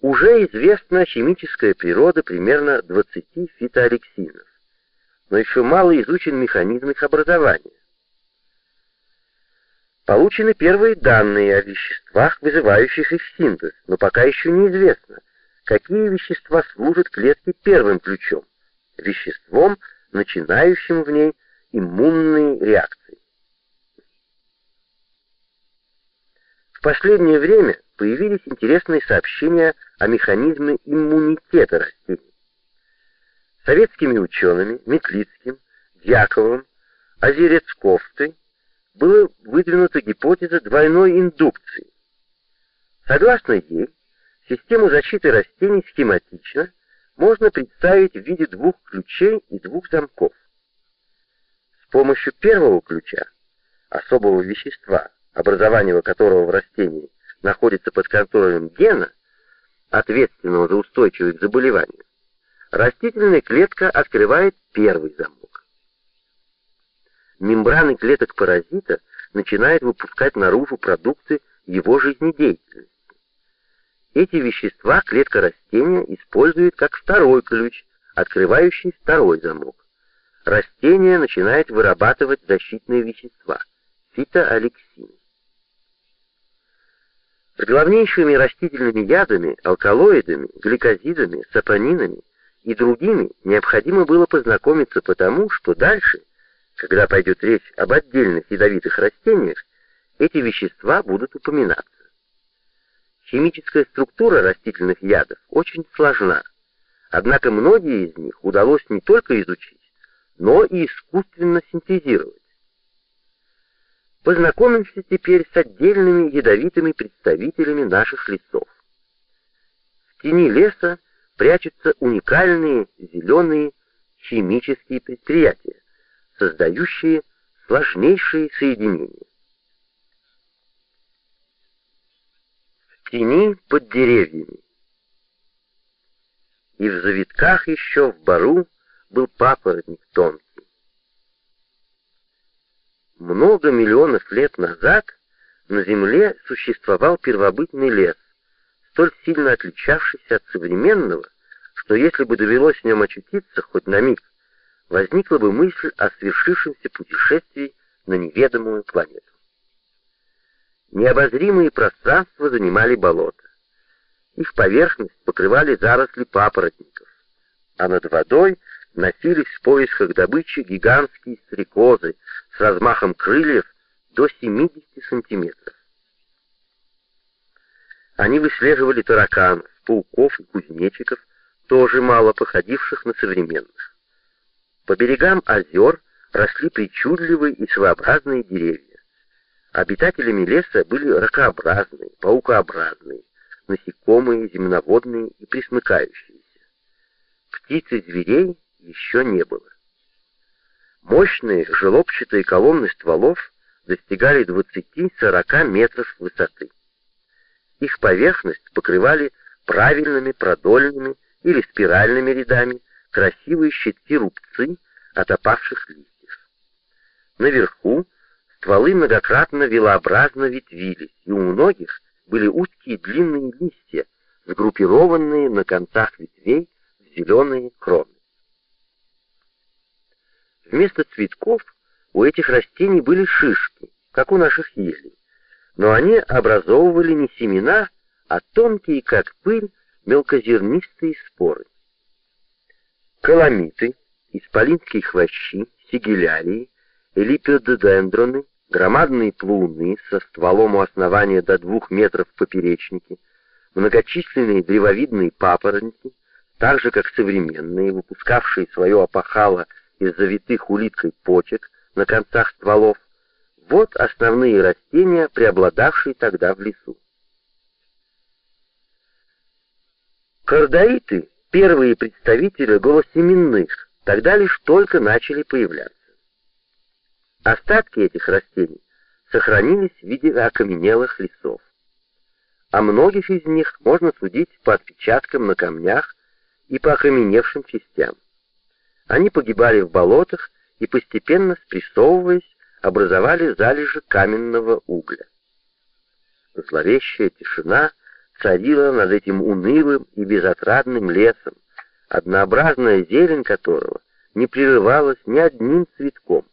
Уже известна химическая природа примерно 20 фитоалексинов, но еще мало изучен механизм их образования. Получены первые данные о веществах, вызывающих их синтез, но пока еще неизвестно, какие вещества служат клетке первым ключом, веществом, начинающим в ней иммунные реакции. В последнее время появились интересные сообщения о механизме иммунитета растений. Советскими учеными Метлицким, Дьяковым, Озерецковтой была выдвинута гипотеза двойной индукции. Согласно ей, систему защиты растений схематично можно представить в виде двух ключей и двух замков. С помощью первого ключа, особого вещества, образование которого в растении находится под контролем гена, ответственного за устойчивость к заболеванию, растительная клетка открывает первый замок мембраны клеток паразита начинают выпускать наружу продукты его жизнедеятельности. Эти вещества клетка растения использует как второй ключ, открывающий второй замок. Растение начинает вырабатывать защитные вещества – фитоалексин. С главнейшими растительными ядами, алкалоидами, гликозидами, сапонинами и другими необходимо было познакомиться потому, что дальше – когда пойдет речь об отдельных ядовитых растениях, эти вещества будут упоминаться. Химическая структура растительных ядов очень сложна, однако многие из них удалось не только изучить, но и искусственно синтезировать. Познакомимся теперь с отдельными ядовитыми представителями наших лесов. В тени леса прячутся уникальные зеленые химические предприятия создающие сложнейшие соединения. В тени под деревьями. И в завитках еще в бару был папоротник тонкий. Много миллионов лет назад на Земле существовал первобытный лес, столь сильно отличавшийся от современного, что если бы довелось в нем очутиться хоть на миг, возникла бы мысль о свершившемся путешествии на неведомую планету. Необозримые пространства занимали болота. Их поверхность покрывали заросли папоротников, а над водой носились в поисках добычи гигантские стрекозы с размахом крыльев до 70 сантиметров. Они выслеживали тараканов, пауков и кузнечиков, тоже мало походивших на современных. По берегам озер росли причудливые и своеобразные деревья. Обитателями леса были ракообразные, паукообразные, насекомые, земноводные и присмыкающиеся. Птиц и зверей еще не было. Мощные желобчатые колонны стволов достигали 20-40 метров высоты. Их поверхность покрывали правильными продольными или спиральными рядами красивые щитки-рубцы от опавших листьев. Наверху стволы многократно велообразно ветвились, и у многих были узкие длинные листья, сгруппированные на концах ветвей в зеленые кроны. Вместо цветков у этих растений были шишки, как у наших елей, но они образовывали не семена, а тонкие, как пыль, мелкозернистые споры. Каламиты, исполинские хвощи, сигилярии, элипидодендроны, громадные плуны со стволом у основания до двух метров в поперечнике, многочисленные древовидные папоротники, так же как современные, выпускавшие свое опахало из завитых улиткой почек на концах стволов, вот основные растения, преобладавшие тогда в лесу. Кардаиты Первые представители голосеменных тогда лишь только начали появляться. Остатки этих растений сохранились в виде окаменелых лесов. О многих из них можно судить по отпечаткам на камнях и по окаменевшим частям. Они погибали в болотах и, постепенно спрессовываясь, образовали залежи каменного угля. Зловещая тишина царила над этим унылым и безотрадным лесом, однообразная зелень которого не прерывалась ни одним цветком.